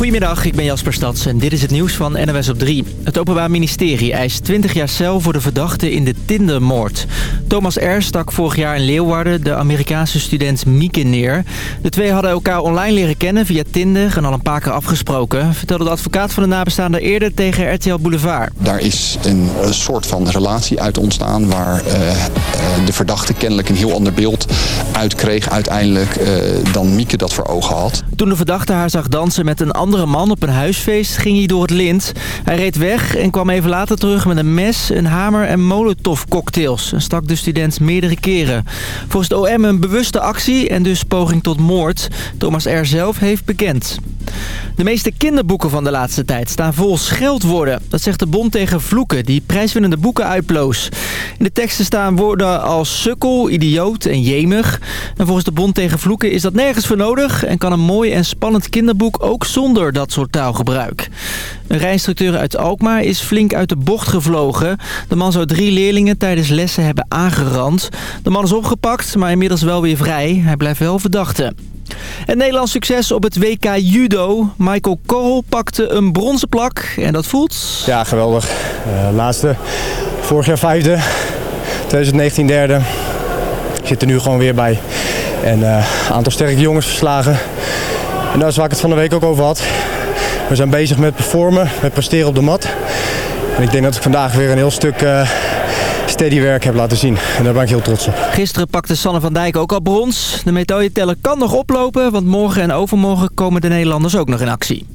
Goedemiddag, ik ben Jasper Stads en dit is het nieuws van NOS op 3. Het Openbaar Ministerie eist 20 jaar cel voor de verdachte in de Tindermoord. Thomas R. stak vorig jaar in Leeuwarden de Amerikaanse student Mieke neer. De twee hadden elkaar online leren kennen via Tinder en al een paar keer afgesproken... vertelde de advocaat van de nabestaande eerder tegen RTL Boulevard. Daar is een, soort van relatie uit ontstaan... waar uh, de verdachte kennelijk een heel ander beeld uitkreeg uiteindelijk... Uh, dan Mieke dat voor ogen had. Toen de verdachte haar zag dansen met een andere man op een huisfeest ging hij door het lint. Hij reed weg en kwam even later terug met een mes, een hamer en molotov cocktails. En stak de student meerdere keren. Volgens de OM een bewuste actie en dus poging tot moord. Thomas R. zelf heeft bekend. De meeste kinderboeken van de laatste tijd staan vol scheldwoorden. Dat zegt de Bond tegen Vloeken, die prijswinnende boeken uitploos. In de teksten staan woorden als sukkel, idioot en jemig. En volgens de Bond tegen Vloeken is dat nergens voor nodig... en kan een mooi en spannend kinderboek ook zonder dat soort taalgebruik. Een rijinstructeur uit Alkmaar is flink uit de bocht gevlogen. De man zou drie leerlingen tijdens lessen hebben aangerand. De man is opgepakt, maar inmiddels wel weer vrij. Hij blijft wel verdachte. En Nederlands succes op het WK Judo. Michael Kool pakte een bronzen plak en dat voelt... Ja, geweldig. Uh, laatste. Vorig jaar vijfde. 2019 derde. Ik zit er nu gewoon weer bij. En een uh, aantal sterke jongens verslagen. En dat is waar ik het van de week ook over had. We zijn bezig met performen, met presteren op de mat. En ik denk dat ik vandaag weer een heel stuk... Uh, steady werk heb laten zien. En daar ben ik heel trots op. Gisteren pakte Sanne van Dijk ook al brons. De medailleteller kan nog oplopen, want morgen en overmorgen komen de Nederlanders ook nog in actie.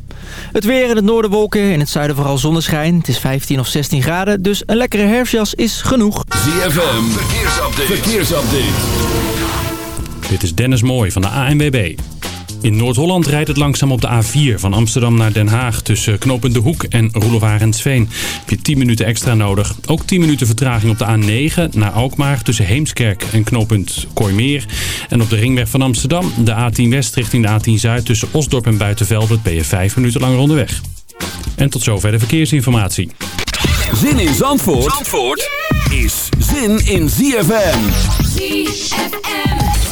Het weer in het noorden wolken, in het zuiden vooral zonneschijn. Het is 15 of 16 graden, dus een lekkere herfstjas is genoeg. ZFM, verkeersupdate. verkeersupdate. Dit is Dennis Mooij van de ANWB. In Noord-Holland rijdt het langzaam op de A4 van Amsterdam naar Den Haag... tussen knooppunt De Hoek en Roelofaar en Sveen. Heb je 10 minuten extra nodig. Ook 10 minuten vertraging op de A9 naar Alkmaar... tussen Heemskerk en knooppunt Kooimeer. En op de ringweg van Amsterdam de A10 West richting de A10 Zuid... tussen Osdorp en Buitenveldert ben je 5 minuten langer onderweg. En tot zover de verkeersinformatie. Zin in Zandvoort, Zandvoort is zin in ZFM. ZFM.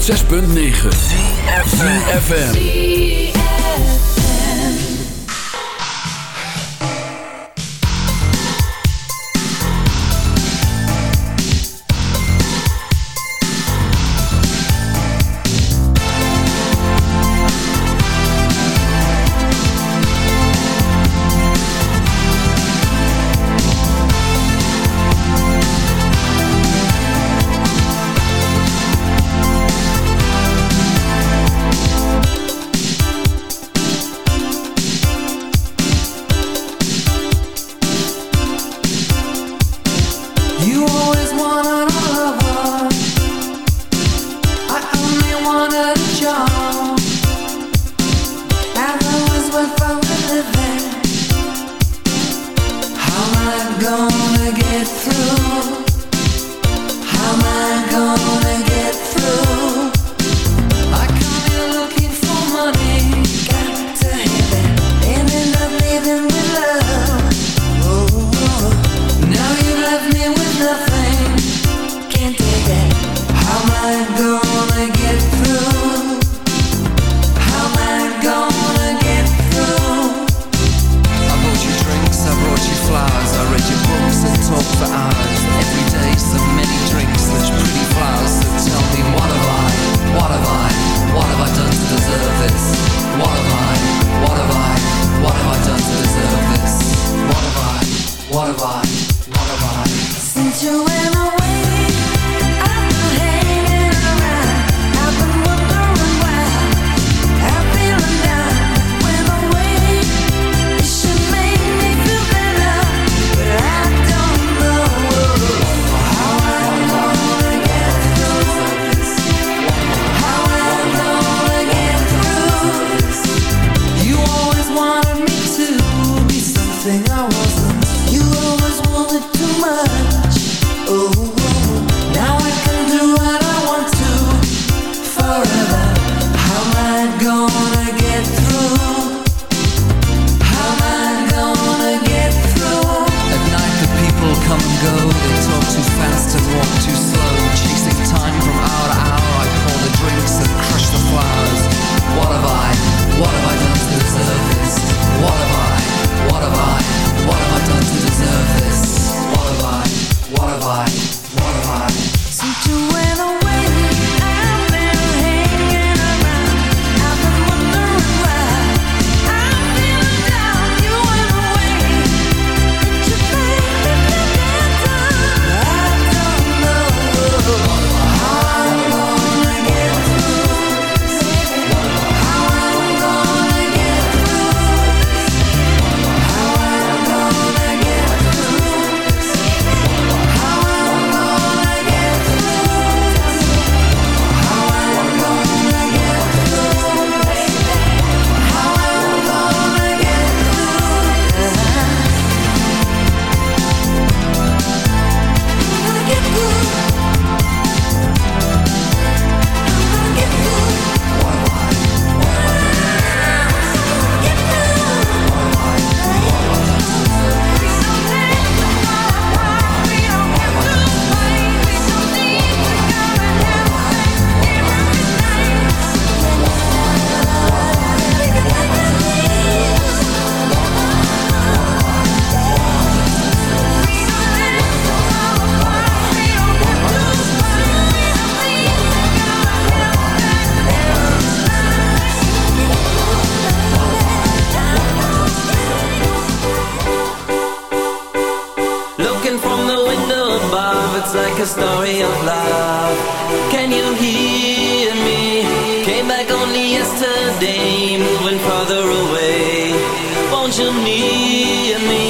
106.9 FM. it's like a story of love. Can you hear me? Came back only yesterday, moving farther away. Won't you need me?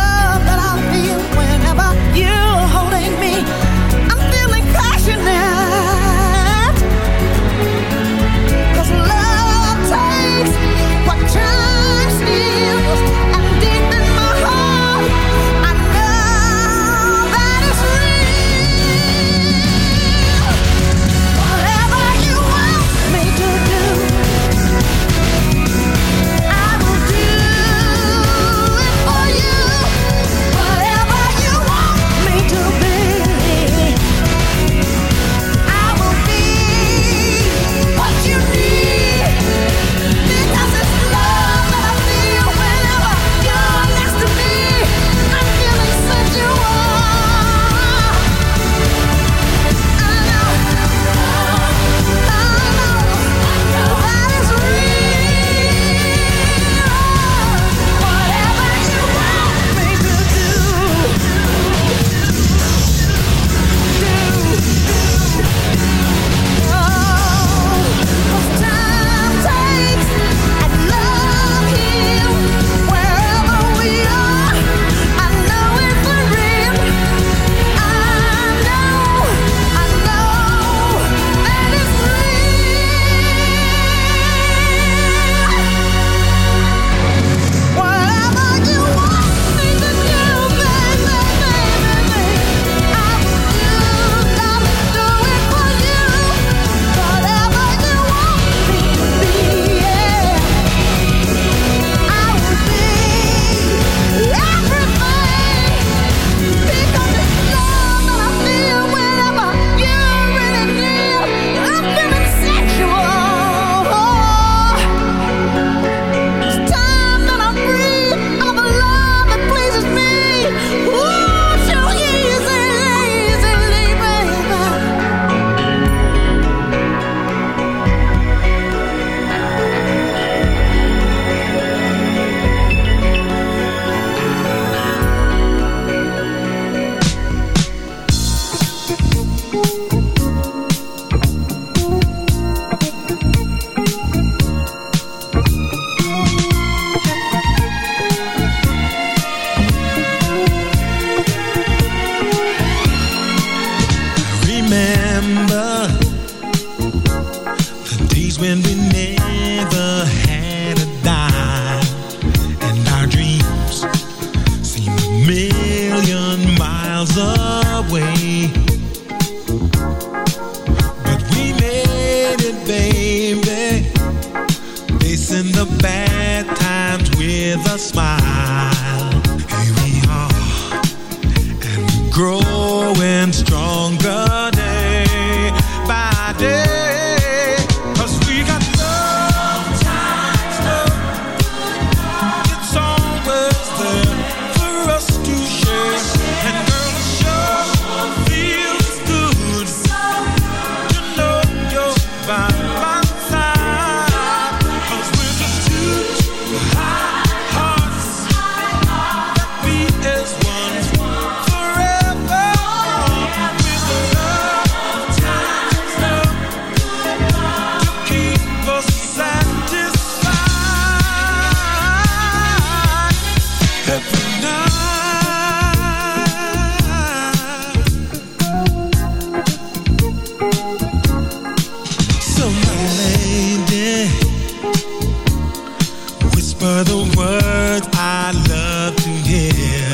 For the words I love to hear.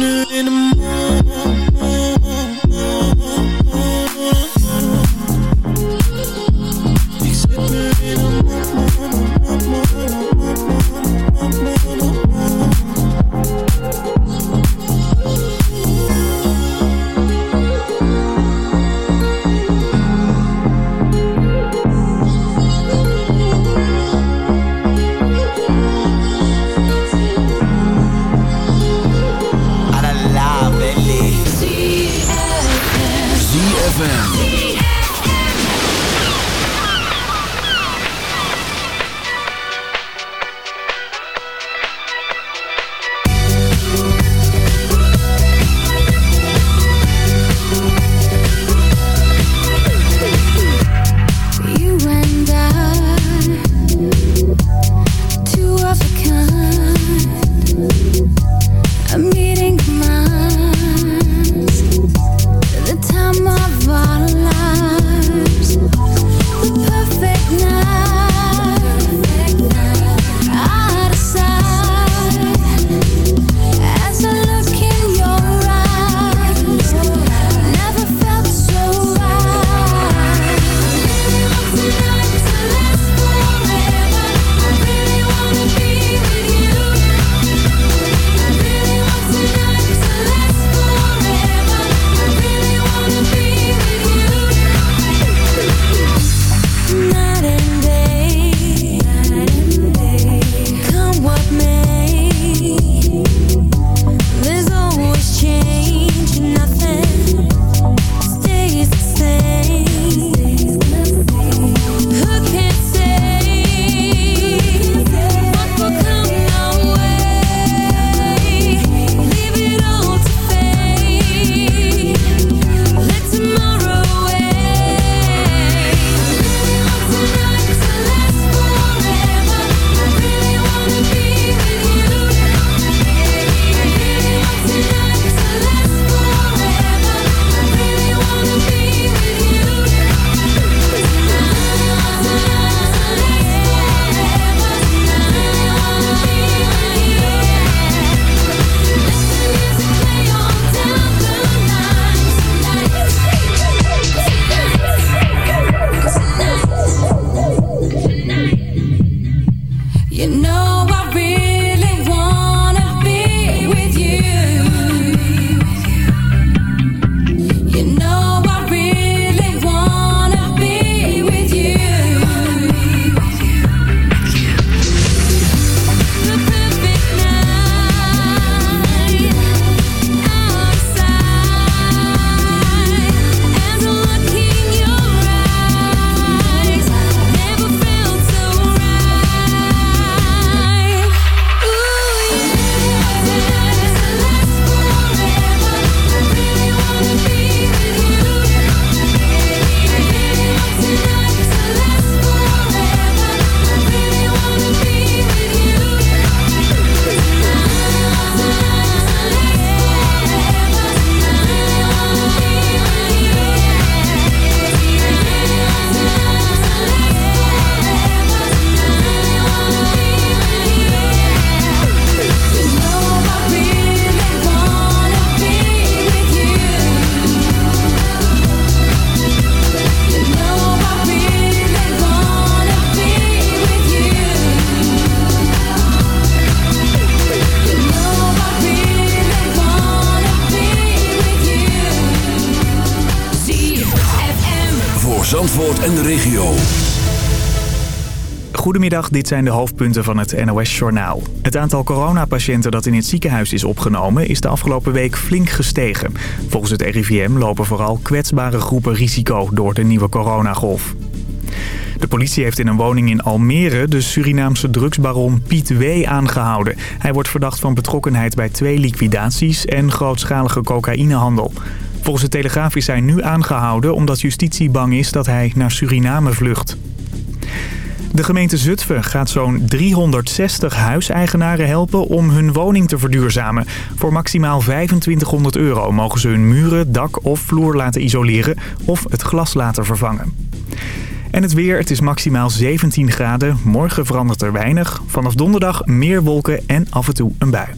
Ik zit nu in de Goedemiddag, dit zijn de hoofdpunten van het NOS-journaal. Het aantal coronapatiënten dat in het ziekenhuis is opgenomen... is de afgelopen week flink gestegen. Volgens het RIVM lopen vooral kwetsbare groepen risico door de nieuwe coronagolf. De politie heeft in een woning in Almere de Surinaamse drugsbaron Piet W. aangehouden. Hij wordt verdacht van betrokkenheid bij twee liquidaties en grootschalige cocaïnehandel. Volgens de Telegraaf is hij nu aangehouden omdat justitie bang is dat hij naar Suriname vlucht. De gemeente Zutphen gaat zo'n 360 huiseigenaren helpen om hun woning te verduurzamen. Voor maximaal 2500 euro mogen ze hun muren, dak of vloer laten isoleren of het glas laten vervangen. En het weer, het is maximaal 17 graden. Morgen verandert er weinig. Vanaf donderdag meer wolken en af en toe een bui.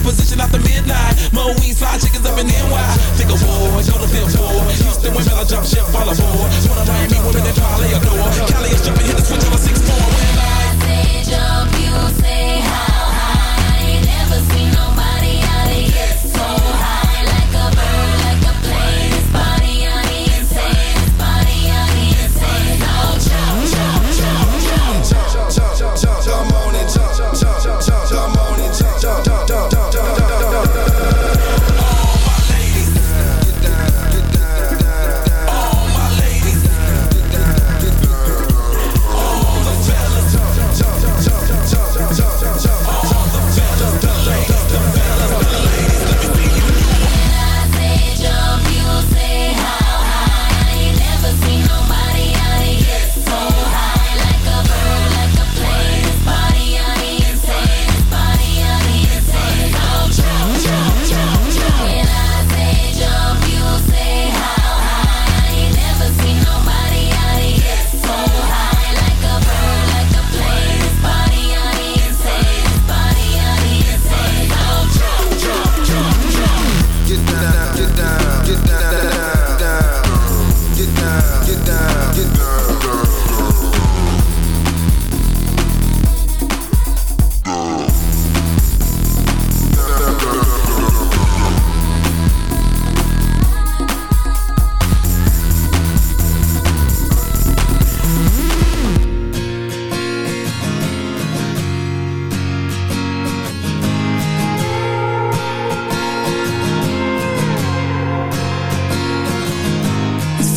In position after midnight. Mo weed, fly chickens up in NY. Think of war, go to feel for. Houston women, I jump ship, fall aboard.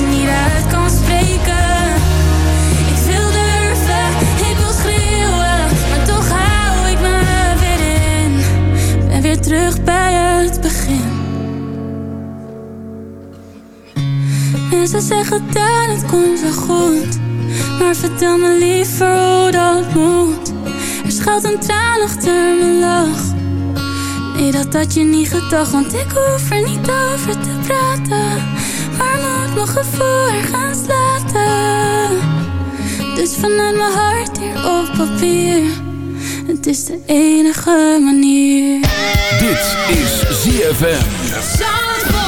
ik kan spreken. Ik wil durven, ik wil schreeuwen. Maar toch hou ik me weer in. Ik ben weer terug bij het begin. Mensen zeggen dat het komt zo goed. Maar vertel me liever hoe dat moet. Er schuilt een tran achter mijn lach. Nee, dat dat je niet gedacht. Want ik hoef er niet over te praten. Mijn gevoel er gaan slaten. Dus vanuit mijn hart hier op papier. Het is de enige manier. Dit is ZFM.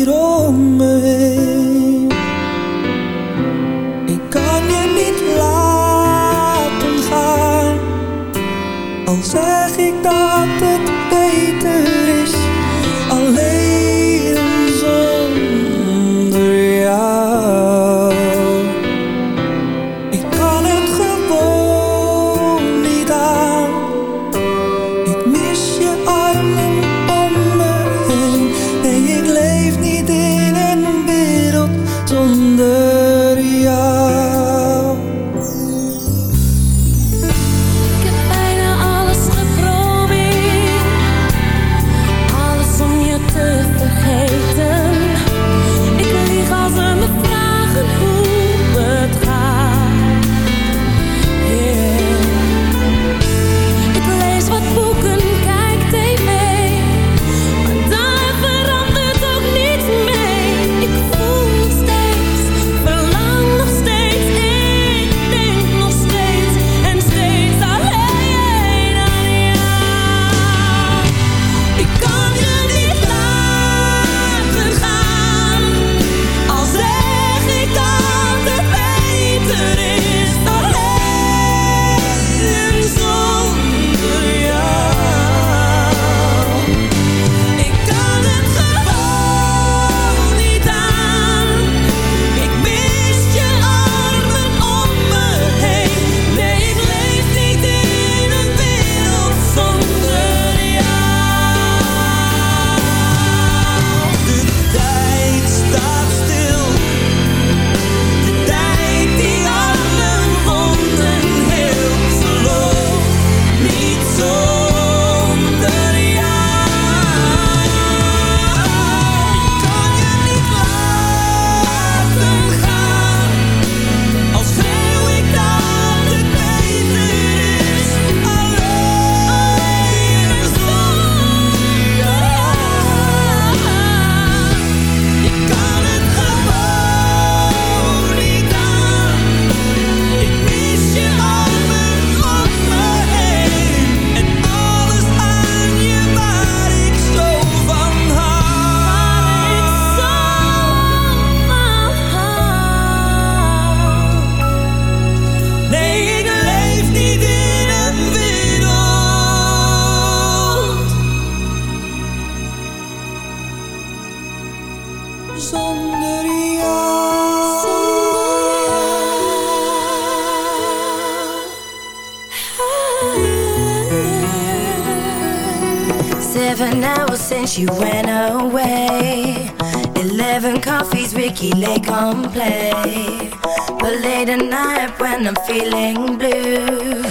tequila come play. But late at night when I'm feeling blue,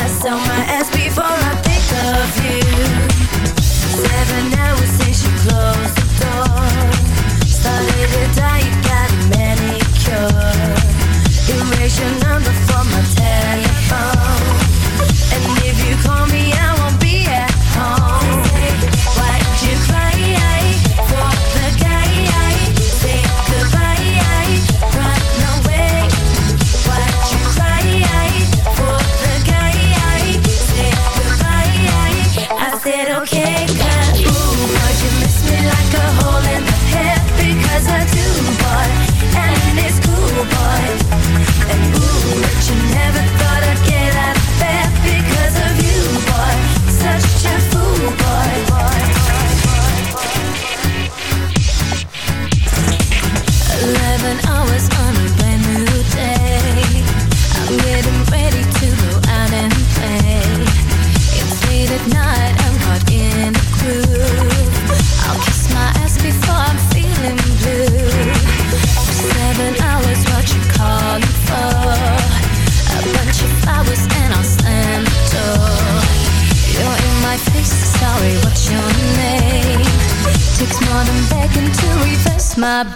I sell my ass before I think of you. Seven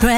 breath.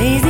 lazy